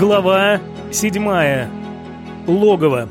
Глава седьмая. Логово.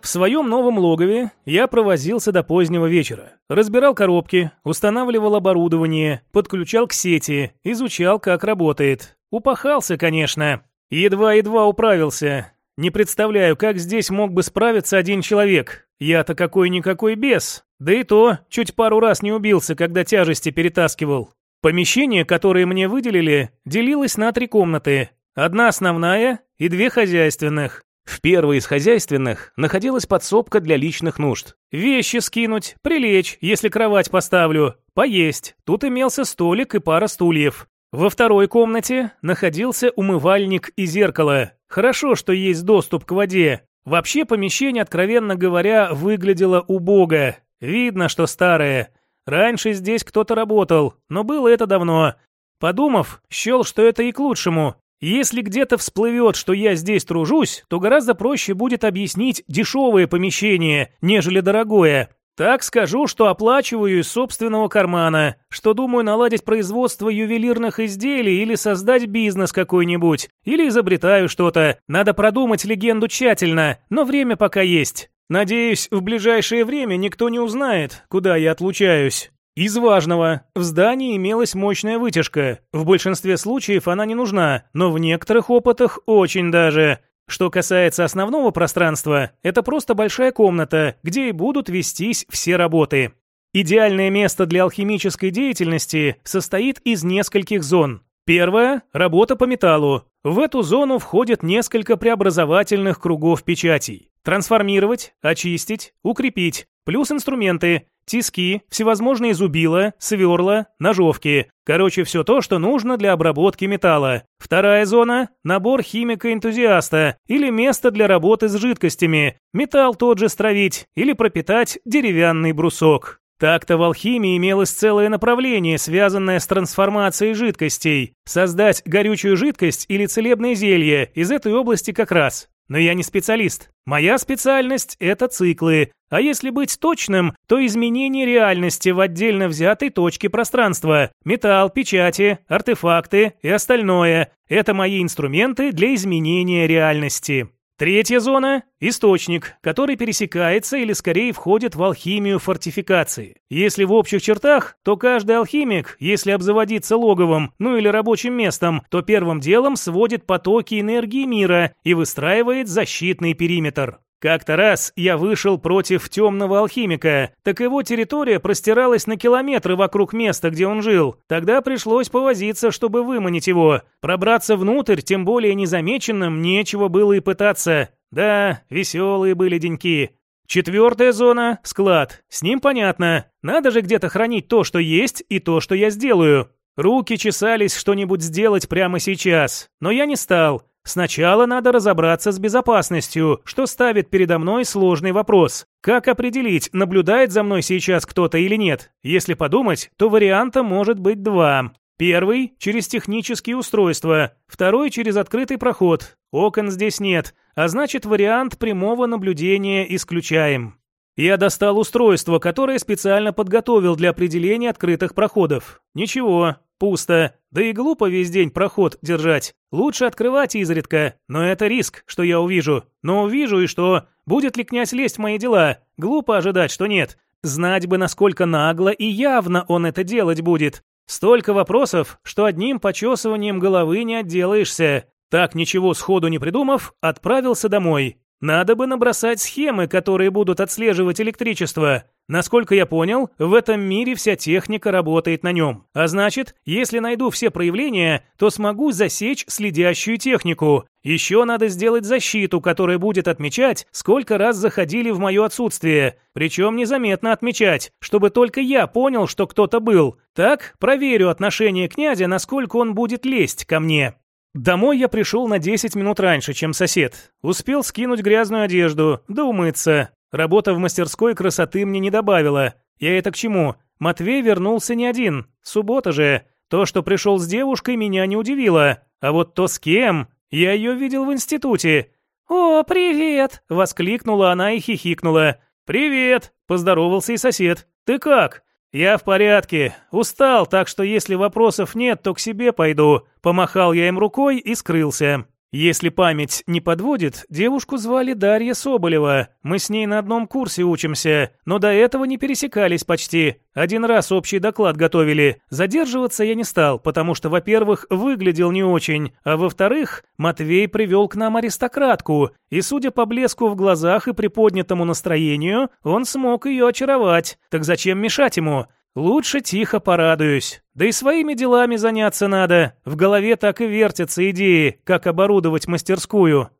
В своем новом логове я провозился до позднего вечера. Разбирал коробки, устанавливал оборудование, подключал к сети, изучал, как работает. Упахался, конечно. Едва-едва управился. Не представляю, как здесь мог бы справиться один человек. Я-то какой-никакой бес. Да и то, чуть пару раз не убился, когда тяжести перетаскивал. Помещение, которое мне выделили, делилось на три комнаты. Одна основная и две хозяйственных. В первой из хозяйственных находилась подсобка для личных нужд. Вещи скинуть, прилечь, если кровать поставлю, поесть. Тут имелся столик и пара стульев. Во второй комнате находился умывальник и зеркало. Хорошо, что есть доступ к воде. Вообще помещение, откровенно говоря, выглядело убого. Видно, что старое. Раньше здесь кто-то работал, но было это давно. Подумав, счел, что это и к лучшему. Если где-то всплывет, что я здесь тружусь, то гораздо проще будет объяснить дешевое помещение, нежели дорогое. Так скажу, что оплачиваю из собственного кармана, что думаю наладить производство ювелирных изделий или создать бизнес какой-нибудь, или изобретаю что-то. Надо продумать легенду тщательно, но время пока есть. Надеюсь, в ближайшее время никто не узнает, куда я отлучаюсь. Из важного. В здании имелась мощная вытяжка. В большинстве случаев она не нужна, но в некоторых опытах очень даже. Что касается основного пространства, это просто большая комната, где и будут вестись все работы. Идеальное место для алхимической деятельности состоит из нескольких зон. Первая – работа по металлу. В эту зону входит несколько преобразовательных кругов печатей. Трансформировать, очистить, укрепить, плюс инструменты, тиски, всевозможные зубила, сверла, ножовки. Короче, все то, что нужно для обработки металла. Вторая зона – набор химика-энтузиаста или место для работы с жидкостями. Металл тот же стравить или пропитать деревянный брусок. Так-то в алхимии имелось целое направление, связанное с трансформацией жидкостей. Создать горючую жидкость или целебное зелье из этой области как раз. Но я не специалист. Моя специальность – это циклы. А если быть точным, то изменение реальности в отдельно взятой точке пространства. Металл, печати, артефакты и остальное – это мои инструменты для изменения реальности. Третья зона – источник, который пересекается или скорее входит в алхимию фортификации. Если в общих чертах, то каждый алхимик, если обзаводиться логовом, ну или рабочим местом, то первым делом сводит потоки энергии мира и выстраивает защитный периметр. Как-то раз я вышел против темного алхимика, так его территория простиралась на километры вокруг места, где он жил. Тогда пришлось повозиться, чтобы выманить его. Пробраться внутрь, тем более незамеченным, нечего было и пытаться. Да, веселые были деньки. Четвертая зона – склад. С ним понятно. Надо же где-то хранить то, что есть, и то, что я сделаю. Руки чесались что-нибудь сделать прямо сейчас, но я не стал. Сначала надо разобраться с безопасностью, что ставит передо мной сложный вопрос. Как определить, наблюдает за мной сейчас кто-то или нет? Если подумать, то варианта может быть два. Первый – через технические устройства, второй – через открытый проход. Окон здесь нет, а значит вариант прямого наблюдения исключаем. Я достал устройство, которое специально подготовил для определения открытых проходов. Ничего, Пусто. Да и глупо весь день проход держать. Лучше открывать изредка. Но это риск, что я увижу. Но увижу и что? Будет ли князь лезть в мои дела? Глупо ожидать, что нет. Знать бы, насколько нагло и явно он это делать будет. Столько вопросов, что одним почесыванием головы не отделаешься. Так, ничего сходу не придумав, отправился домой. Надо бы набросать схемы, которые будут отслеживать электричество. Насколько я понял, в этом мире вся техника работает на нем. А значит, если найду все проявления, то смогу засечь следящую технику. Еще надо сделать защиту, которая будет отмечать, сколько раз заходили в мое отсутствие. Причем незаметно отмечать, чтобы только я понял, что кто-то был. Так проверю отношение князя, насколько он будет лезть ко мне. Домой я пришел на 10 минут раньше, чем сосед. Успел скинуть грязную одежду, да умыться. Работа в мастерской красоты мне не добавила. Я это к чему? Матвей вернулся не один. Суббота же. То, что пришел с девушкой, меня не удивило. А вот то с кем? Я ее видел в институте. «О, привет!» — воскликнула она и хихикнула. «Привет!» — поздоровался и сосед. «Ты как?» «Я в порядке. Устал, так что если вопросов нет, то к себе пойду». Помахал я им рукой и скрылся. Если память не подводит, девушку звали Дарья Соболева. Мы с ней на одном курсе учимся, но до этого не пересекались почти. Один раз общий доклад готовили. Задерживаться я не стал, потому что, во-первых, выглядел не очень, а во-вторых, Матвей привел к нам аристократку, и, судя по блеску в глазах и приподнятому настроению, он смог ее очаровать. Так зачем мешать ему? Лучше тихо порадуюсь. Да и своими делами заняться надо. В голове так и вертятся идеи, как оборудовать мастерскую.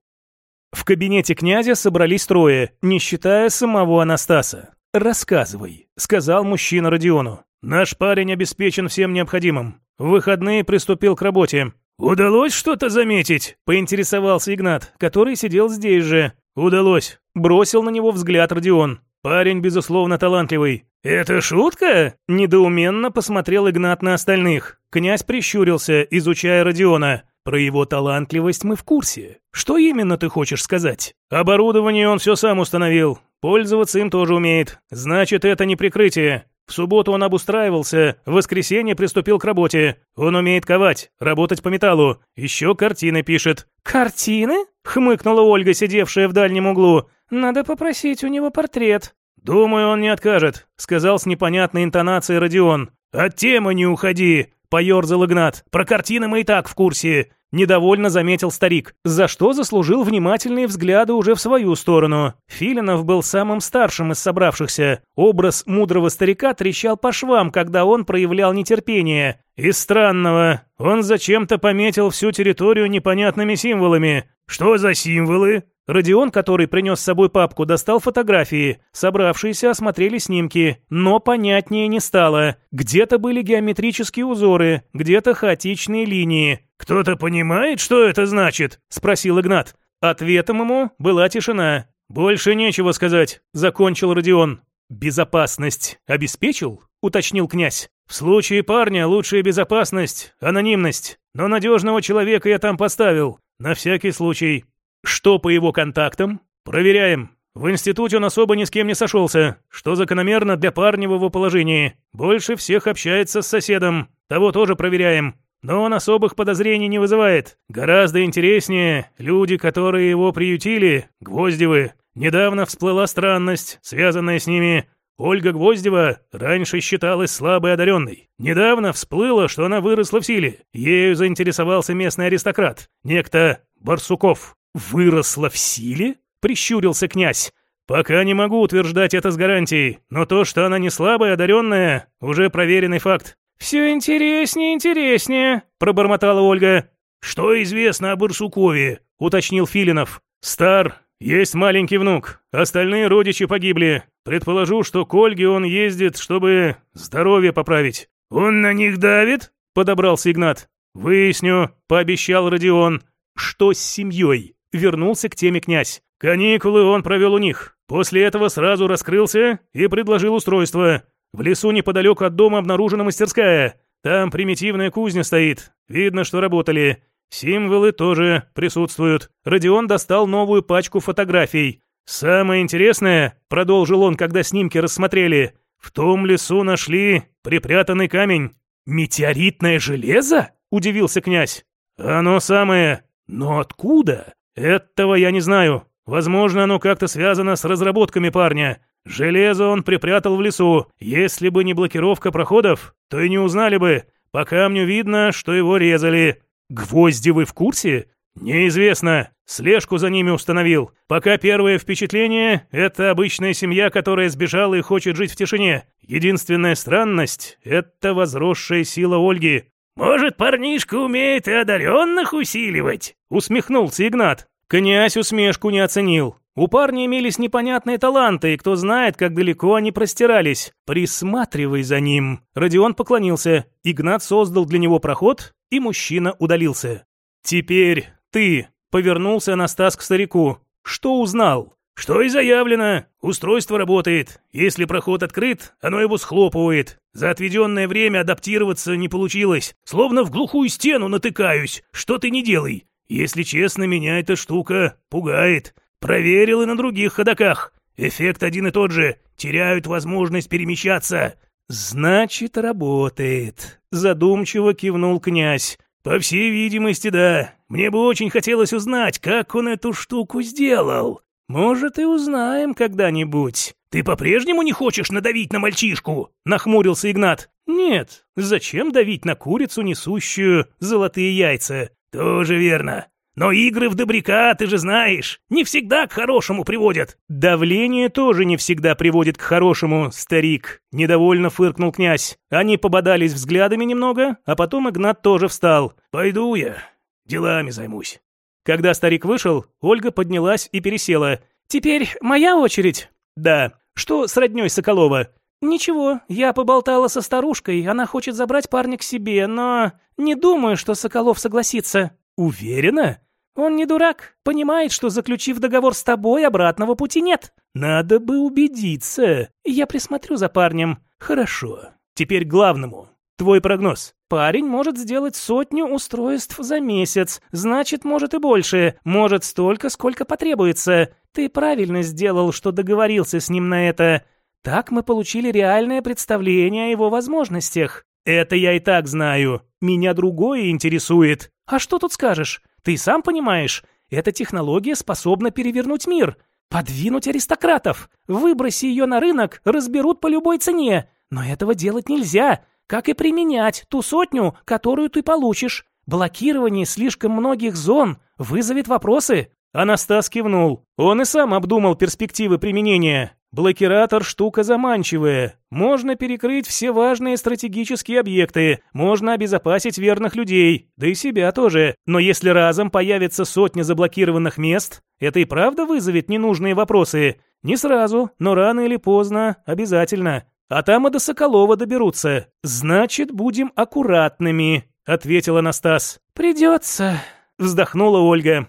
В кабинете князя собрались трое, не считая самого Анастаса. «Рассказывай», — сказал мужчина Родиону. «Наш парень обеспечен всем необходимым. В выходные приступил к работе». «Удалось что-то заметить?» — поинтересовался Игнат, который сидел здесь же. «Удалось». Бросил на него взгляд Родион. «Парень, безусловно, талантливый. «Это шутка?» – недоуменно посмотрел Игнат на остальных. Князь прищурился, изучая Родиона. «Про его талантливость мы в курсе. Что именно ты хочешь сказать?» «Оборудование он все сам установил. Пользоваться им тоже умеет. Значит, это не прикрытие. В субботу он обустраивался, в воскресенье приступил к работе. Он умеет ковать, работать по металлу, еще картины пишет». «Картины?» — хмыкнула Ольга, сидевшая в дальнем углу. «Надо попросить у него портрет». «Думаю, он не откажет», — сказал с непонятной интонацией Родион. «От темы не уходи», — поерзал Игнат. «Про картины мы и так в курсе». Недовольно заметил старик, за что заслужил внимательные взгляды уже в свою сторону. Филинов был самым старшим из собравшихся. Образ мудрого старика трещал по швам, когда он проявлял нетерпение. И странного, он зачем-то пометил всю территорию непонятными символами. «Что за символы?» Родион, который принес с собой папку, достал фотографии. Собравшиеся осмотрели снимки, но понятнее не стало. Где-то были геометрические узоры, где-то хаотичные линии. «Кто-то понимает, что это значит?» – спросил Игнат. Ответом ему была тишина. «Больше нечего сказать», – закончил Родион. «Безопасность обеспечил?» – уточнил князь. «В случае парня лучшая безопасность – анонимность. Но надежного человека я там поставил. На всякий случай. Что по его контактам? Проверяем. В институте он особо ни с кем не сошелся, что закономерно для парня в его положении. Больше всех общается с соседом. Того тоже проверяем. Но он особых подозрений не вызывает. Гораздо интереснее люди, которые его приютили, Гвоздевы. Недавно всплыла странность, связанная с ними. Ольга Гвоздева раньше считалась слабой одаренной. Недавно всплыло, что она выросла в силе. Ею заинтересовался местный аристократ, некто Барсуков. «Выросла в силе?» — прищурился князь. «Пока не могу утверждать это с гарантией, но то, что она не слабая, одаренная, уже проверенный факт». «Все интереснее, интереснее», — пробормотала Ольга. «Что известно о Барсукове?» — уточнил Филинов. «Стар, есть маленький внук, остальные родичи погибли. Предположу, что к Ольге он ездит, чтобы здоровье поправить». «Он на них давит?» — подобрался Игнат. «Выясню», — пообещал Родион. «Что с семьей?» Вернулся к теме князь. Каникулы он провел у них. После этого сразу раскрылся и предложил устройство. В лесу неподалеку от дома обнаружена мастерская. Там примитивная кузня стоит. Видно, что работали. Символы тоже присутствуют. Родион достал новую пачку фотографий. «Самое интересное», — продолжил он, когда снимки рассмотрели, «в том лесу нашли припрятанный камень». «Метеоритное железо?» — удивился князь. «Оно самое. Но откуда?» «Этого я не знаю. Возможно, оно как-то связано с разработками парня. Железо он припрятал в лесу. Если бы не блокировка проходов, то и не узнали бы. По камню видно, что его резали. Гвозди вы в курсе? Неизвестно. Слежку за ними установил. Пока первое впечатление – это обычная семья, которая сбежала и хочет жить в тишине. Единственная странность – это возросшая сила Ольги. «Может, парнишка умеет и одаренных усиливать?» — усмехнулся Игнат. Князь усмешку не оценил. У парня имелись непонятные таланты, и кто знает, как далеко они простирались. Присматривай за ним. Родион поклонился. Игнат создал для него проход, и мужчина удалился. Теперь ты, повернулся Анастас к старику. Что узнал? Что и заявлено. Устройство работает. Если проход открыт, оно его схлопывает. За отведенное время адаптироваться не получилось. Словно в глухую стену натыкаюсь. Что ты не делай. Если честно, меня эта штука пугает. Проверил и на других ходоках. Эффект один и тот же. Теряют возможность перемещаться. Значит, работает. Задумчиво кивнул князь. По всей видимости, да. Мне бы очень хотелось узнать, как он эту штуку сделал. Может, и узнаем когда-нибудь. Ты по-прежнему не хочешь надавить на мальчишку? Нахмурился Игнат. Нет, зачем давить на курицу, несущую золотые яйца? Тоже верно. Но игры в добряка, ты же знаешь, не всегда к хорошему приводят. Давление тоже не всегда приводит к хорошему, старик. Недовольно фыркнул князь. Они пободались взглядами немного, а потом Игнат тоже встал. Пойду я, делами займусь. Когда старик вышел, Ольга поднялась и пересела. «Теперь моя очередь?» «Да. Что с роднёй Соколова?» «Ничего, я поболтала со старушкой, она хочет забрать парня к себе, но не думаю, что Соколов согласится». «Уверена?» «Он не дурак, понимает, что заключив договор с тобой, обратного пути нет». «Надо бы убедиться». «Я присмотрю за парнем». «Хорошо. Теперь главному. Твой прогноз». «Парень может сделать сотню устройств за месяц, значит, может и больше, может столько, сколько потребуется. Ты правильно сделал, что договорился с ним на это. Так мы получили реальное представление о его возможностях. Это я и так знаю. Меня другое интересует. А что тут скажешь? Ты сам понимаешь, эта технология способна перевернуть мир, подвинуть аристократов. Выброси ее на рынок, разберут по любой цене. Но этого делать нельзя, как и применять ту сотню, которую ты получишь. Блокирование слишком многих зон вызовет вопросы. Анастас кивнул. Он и сам обдумал перспективы применения. Блокиратор – штука заманчивая. Можно перекрыть все важные стратегические объекты, можно обезопасить верных людей, да и себя тоже. Но если разом появится сотня заблокированных мест, это и правда вызовет ненужные вопросы. Не сразу, но рано или поздно обязательно. А там и до Соколова доберутся. Значит, будем аккуратными, ответил Анастас. Придется, вздохнула Ольга.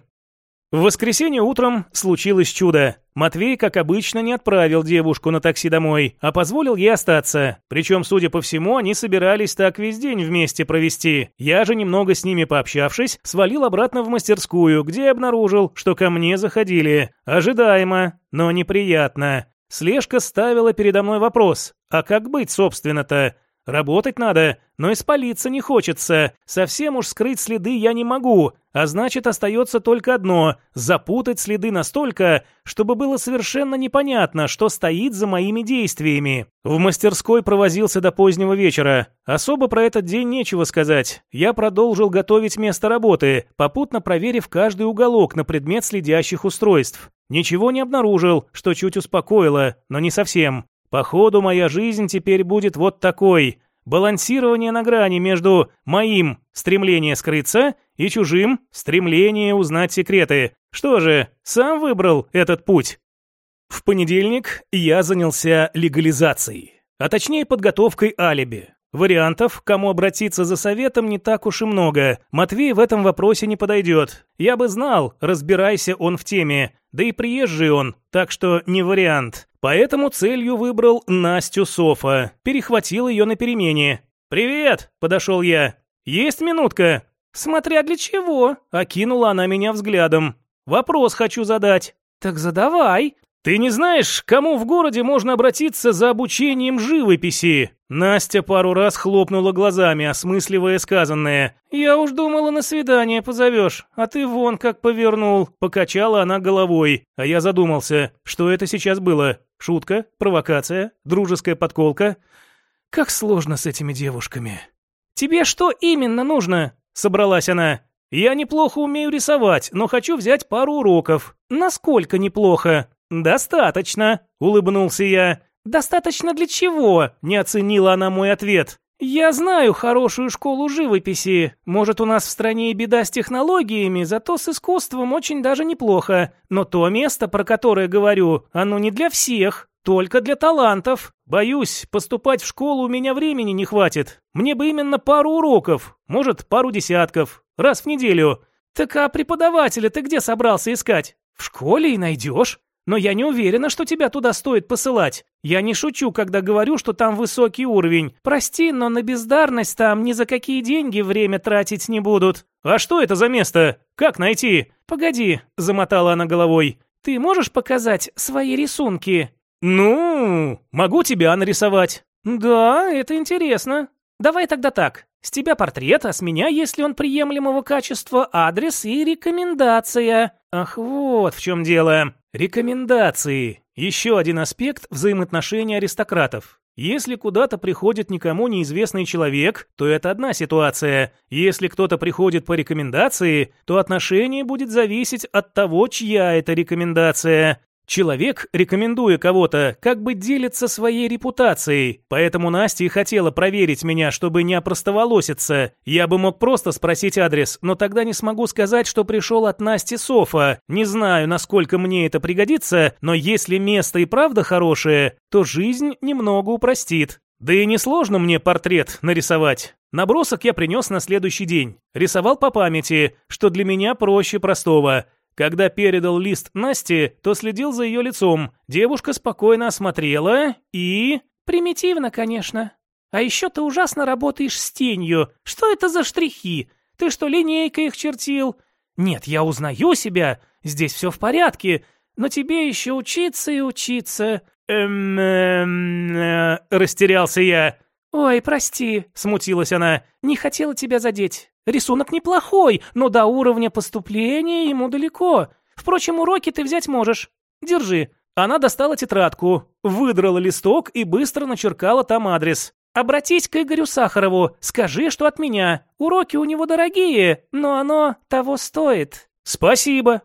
В воскресенье утром случилось чудо. Матвей, как обычно, не отправил девушку на такси домой, а позволил ей остаться. Причем, судя по всему, они собирались так весь день вместе провести. Я же, немного с ними пообщавшись, свалил обратно в мастерскую, где обнаружил, что ко мне заходили. Ожидаемо, но неприятно. Слежка ставила передо мной вопрос. А как быть, собственно-то? Работать надо, но и спалиться не хочется. Совсем уж скрыть следы я не могу, а значит остается только одно – запутать следы настолько, чтобы было совершенно непонятно, что стоит за моими действиями. В мастерской провозился до позднего вечера. Особо про этот день нечего сказать. Я продолжил готовить место работы, попутно проверив каждый уголок на предмет следящих устройств. Ничего не обнаружил, что чуть успокоило, но не совсем. Походу, моя жизнь теперь будет вот такой. Балансирование на грани между моим стремление скрыться и чужим стремление узнать секреты. Что же, сам выбрал этот путь. В понедельник я занялся легализацией, а точнее подготовкой алиби. Вариантов, кому обратиться за советом, не так уж и много. Матвей в этом вопросе не подойдет. Я бы знал, разбирайся он в теме. Да и приезжий он, так что не вариант. Поэтому целью выбрал Настю Софа. Перехватил ее на перемене. «Привет!» – подошел я. «Есть минутка?» «Смотря для чего?» – окинула она меня взглядом. «Вопрос хочу задать». «Так задавай». «Ты не знаешь, кому в городе можно обратиться за обучением живописи?» Настя пару раз хлопнула глазами, осмысливая сказанное. «Я уж думала, на свидание позовешь, а ты вон как повернул». Покачала она головой, а я задумался, что это сейчас было. Шутка, провокация, дружеская подколка. Как сложно с этими девушками. «Тебе что именно нужно?» – собралась она. «Я неплохо умею рисовать, но хочу взять пару уроков». «Насколько неплохо?» «Достаточно», — улыбнулся я. «Достаточно для чего?» — не оценила она мой ответ. «Я знаю хорошую школу живописи. Может, у нас в стране и беда с технологиями, зато с искусством очень даже неплохо. Но то место, про которое говорю, оно не для всех, только для талантов. Боюсь, поступать в школу у меня времени не хватит. Мне бы именно пару уроков, может, пару десятков, раз в неделю. Так а преподавателя ты где собрался искать? В школе и найдешь. Но я не уверена, что тебя туда стоит посылать. Я не шучу, когда говорю, что там высокий уровень. Прости, но на бездарность там ни за какие деньги время тратить не будут. А что это за место? Как найти? Погоди, замотала она головой. Ты можешь показать свои рисунки? Ну, могу тебя нарисовать. Да, это интересно. Давай тогда так. С тебя портрет, а с меня, если он приемлемого качества, адрес и рекомендация. Ах, вот в чем дело. Рекомендации. Еще один аспект взаимоотношений аристократов. Если куда-то приходит никому неизвестный человек, то это одна ситуация. Если кто-то приходит по рекомендации, то отношение будет зависеть от того, чья это рекомендация. Человек, рекомендуя кого-то, как бы делится своей репутацией, поэтому Настя и хотела проверить меня, чтобы не опростоволоситься. Я бы мог просто спросить адрес, но тогда не смогу сказать, что пришел от Насти Софа. Не знаю, насколько мне это пригодится, но если место и правда хорошее, то жизнь немного упростит. Да и несложно мне портрет нарисовать. Набросок я принес на следующий день. Рисовал по памяти, что для меня проще простого – когда передал лист Насте, то следил за ее лицом. Девушка спокойно осмотрела и... Примитивно, конечно. А еще ты ужасно работаешь с тенью. Что это за штрихи? Ты что, линейкой их чертил? Нет, я узнаю себя. Здесь все в порядке. Но тебе еще учиться и учиться. Эм, эм, э, растерялся я. Ой, прости, смутилась она. Не хотела тебя задеть. Рисунок неплохой, но до уровня поступления ему далеко. Впрочем, уроки ты взять можешь. Держи». Она достала тетрадку, выдрала листок и быстро начеркала там адрес. «Обратись к Игорю Сахарову, скажи, что от меня. Уроки у него дорогие, но оно того стоит». «Спасибо».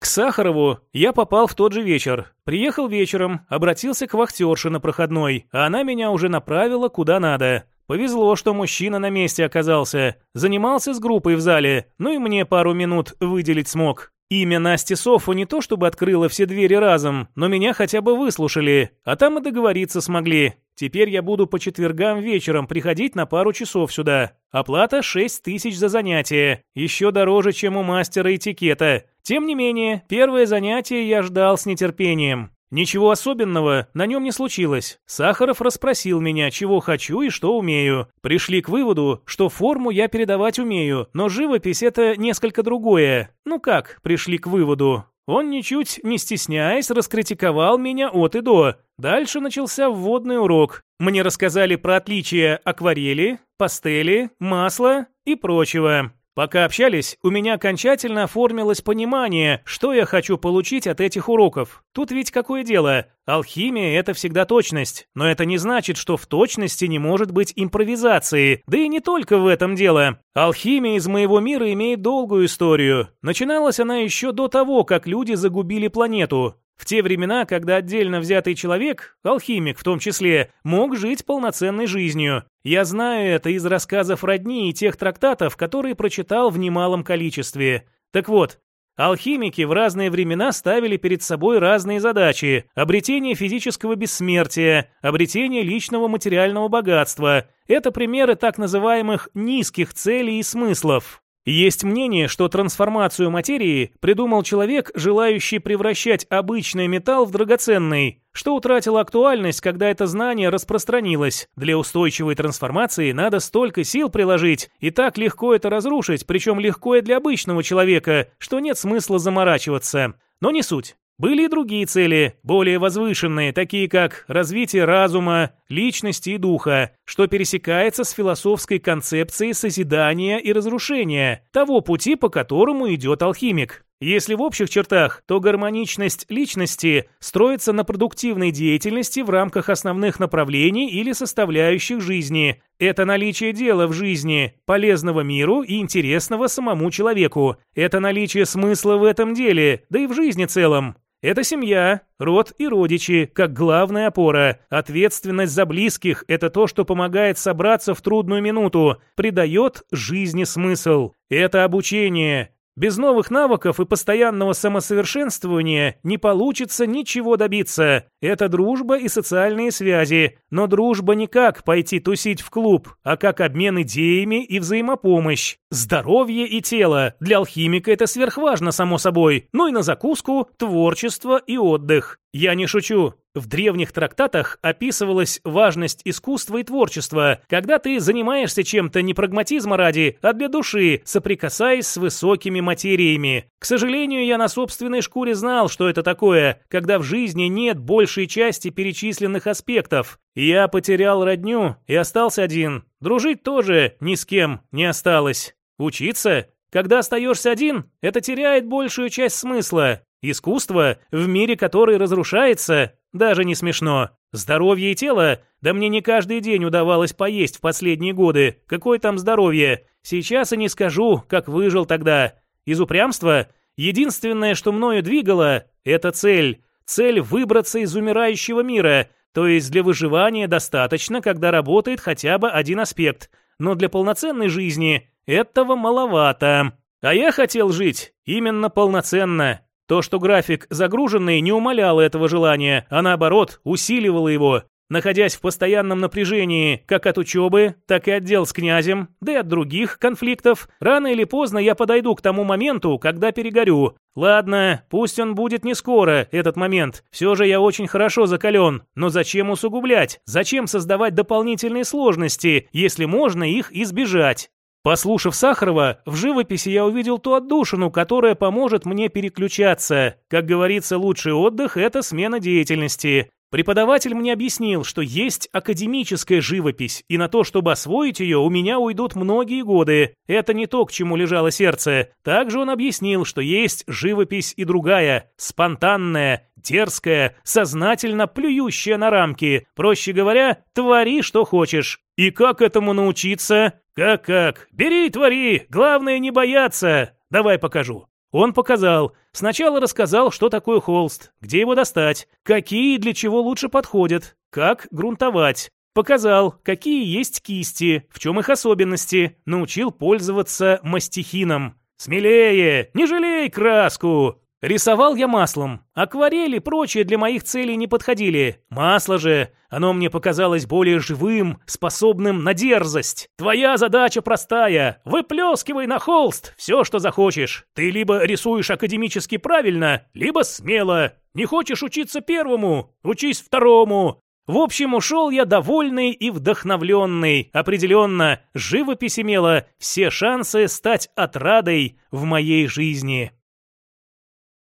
К Сахарову я попал в тот же вечер. Приехал вечером, обратился к вахтерше на проходной, а она меня уже направила куда надо. Повезло, что мужчина на месте оказался. Занимался с группой в зале, ну и мне пару минут выделить смог. Имя Насти Софу не то чтобы открыло все двери разом, но меня хотя бы выслушали, а там и договориться смогли. Теперь я буду по четвергам вечером приходить на пару часов сюда. Оплата 6 тысяч за занятие. Еще дороже, чем у мастера этикета. Тем не менее, первое занятие я ждал с нетерпением. Ничего особенного на нем не случилось. Сахаров расспросил меня, чего хочу и что умею. Пришли к выводу, что форму я передавать умею, но живопись это несколько другое. Ну как, пришли к выводу? Он, ничуть не стесняясь, раскритиковал меня от и до. Дальше начался вводный урок. Мне рассказали про отличия акварели, пастели, масла и прочего. Пока общались, у меня окончательно оформилось понимание, что я хочу получить от этих уроков. Тут ведь какое дело? Алхимия – это всегда точность. Но это не значит, что в точности не может быть импровизации. Да и не только в этом дело. Алхимия из моего мира имеет долгую историю. Начиналась она еще до того, как люди загубили планету. В те времена, когда отдельно взятый человек, алхимик в том числе, мог жить полноценной жизнью. Я знаю это из рассказов родни и тех трактатов, которые прочитал в немалом количестве. Так вот, алхимики в разные времена ставили перед собой разные задачи. Обретение физического бессмертия, обретение личного материального богатства. Это примеры так называемых низких целей и смыслов. Есть мнение, что трансформацию материи придумал человек, желающий превращать обычный металл в драгоценный, что утратило актуальность, когда это знание распространилось. Для устойчивой трансформации надо столько сил приложить, и так легко это разрушить, причем легко и для обычного человека, что нет смысла заморачиваться. Но не суть. Были и другие цели, более возвышенные, такие как развитие разума, личности и духа, что пересекается с философской концепцией созидания и разрушения, того пути, по которому идет алхимик. Если в общих чертах, то гармоничность личности строится на продуктивной деятельности в рамках основных направлений или составляющих жизни. Это наличие дела в жизни, полезного миру и интересного самому человеку. Это наличие смысла в этом деле, да и в жизни целом. Это семья, род и родичи, как главная опора. Ответственность за близких – это то, что помогает собраться в трудную минуту, придает жизни смысл. Это обучение, без новых навыков и постоянного самосовершенствования не получится ничего добиться. Это дружба и социальные связи. Но дружба не как пойти тусить в клуб, а как обмен идеями и взаимопомощь. Здоровье и тело. Для алхимика это сверхважно, само собой. Ну и на закуску, творчество и отдых. Я не шучу. В древних трактатах описывалась важность искусства и творчества, когда ты занимаешься чем-то не прагматизма ради, а для души, соприкасаясь с высокими материями. К сожалению, я на собственной шкуре знал, что это такое, когда в жизни нет большей части перечисленных аспектов. Я потерял родню и остался один. Дружить тоже ни с кем не осталось. Учиться? Когда остаешься один, это теряет большую часть смысла. Искусство в мире, который разрушается, даже не смешно. Здоровье и тело, да мне не каждый день удавалось поесть в последние годы. Какое там здоровье? Сейчас и не скажу, как выжил тогда. Из упрямства единственное, что мною двигало, это цель. Цель выбраться из умирающего мира. То есть для выживания достаточно, когда работает хотя бы один аспект. Но для полноценной жизни этого маловато. А я хотел жить именно полноценно. То, что график загруженный, не умаляло этого желания, а наоборот, усиливало его. Находясь в постоянном напряжении как от учебы, так и от дел с князем, да и от других конфликтов, рано или поздно я подойду к тому моменту, когда перегорю. Ладно, пусть он будет не скоро, этот момент. Все же я очень хорошо закален. Но зачем усугублять? Зачем создавать дополнительные сложности, если можно их избежать? Послушав Сахарова, в живописи я увидел ту отдушину, которая поможет мне переключаться. Как говорится, лучший отдых – это смена деятельности. Преподаватель мне объяснил, что есть академическая живопись, и на то, чтобы освоить ее, у меня уйдут многие годы. Это не то, к чему лежало сердце. Также он объяснил, что есть живопись и другая, спонтанная, дерзкая, сознательно плюющая на рамки. Проще говоря, твори, что хочешь. И как этому научиться? Как-как? Бери и твори, главное не бояться. Давай покажу. Он показал. Сначала рассказал, что такое холст, где его достать, какие и для чего лучше подходят, как грунтовать. Показал, какие есть кисти, в чем их особенности. Научил пользоваться мастихином. «Смелее! Не жалей краску!» Рисовал я маслом. Акварели и прочее для моих целей не подходили. Масло же, оно мне показалось более живым, способным на дерзость. Твоя задача простая. Выплескивай на холст все, что захочешь. Ты либо рисуешь академически правильно, либо смело. Не хочешь учиться первому? Учись второму. В общем, ушел я довольный и вдохновленный. Определенно, живопись имела все шансы стать отрадой в моей жизни.